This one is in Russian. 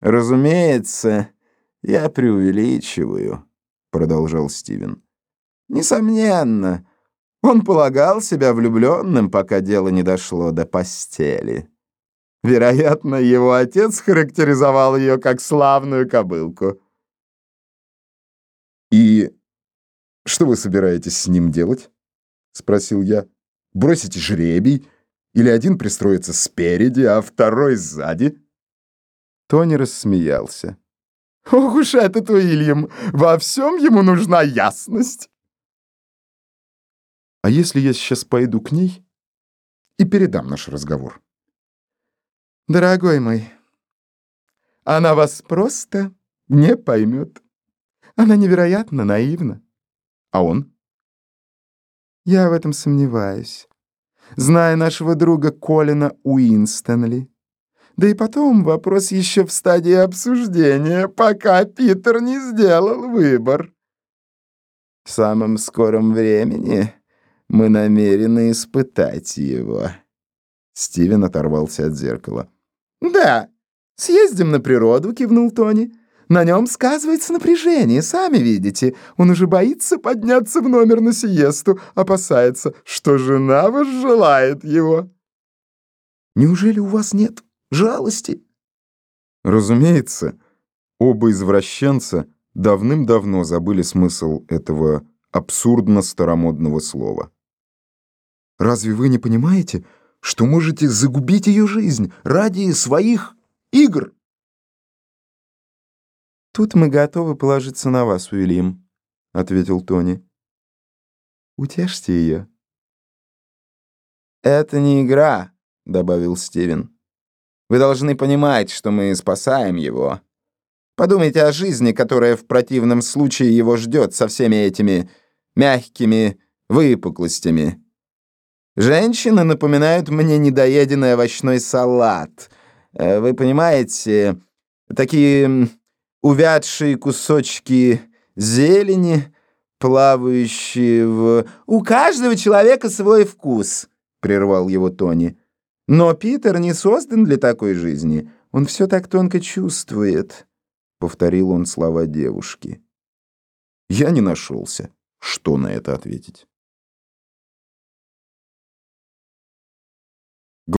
Разумеется, я преувеличиваю, продолжал Стивен. Несомненно, он полагал себя влюбленным, пока дело не дошло до постели. Вероятно, его отец характеризовал ее как славную кобылку. «И что вы собираетесь с ним делать?» — спросил я. «Бросите жребий? Или один пристроится спереди, а второй сзади?» Тони рассмеялся. «Ох уж этот Уильям! Во всем ему нужна ясность!» «А если я сейчас пойду к ней и передам наш разговор?» «Дорогой мой, она вас просто не поймет. Она невероятно наивна. А он?» «Я в этом сомневаюсь. Зная нашего друга Колина Уинстонли, да и потом вопрос еще в стадии обсуждения, пока Питер не сделал выбор. В самом скором времени мы намерены испытать его. Стивен оторвался от зеркала. «Да, съездим на природу», — кивнул Тони. «На нем сказывается напряжение, сами видите. Он уже боится подняться в номер на сиесту, опасается, что жена возжелает его». «Неужели у вас нет жалости. Разумеется, оба извращенца давным-давно забыли смысл этого абсурдно-старомодного слова. Разве вы не понимаете, что можете загубить ее жизнь ради своих игр? Тут мы готовы положиться на вас, Уильям, ответил Тони. Утешьте ее. Это не игра, добавил Стивен. Вы должны понимать, что мы спасаем его. Подумайте о жизни, которая в противном случае его ждет со всеми этими мягкими выпуклостями. Женщины напоминают мне недоеденный овощной салат. Э, вы понимаете, такие увядшие кусочки зелени, плавающие в... «У каждого человека свой вкус», — прервал его Тони. Но Питер не создан для такой жизни. Он все так тонко чувствует», — повторил он слова девушки. Я не нашелся, что на это ответить.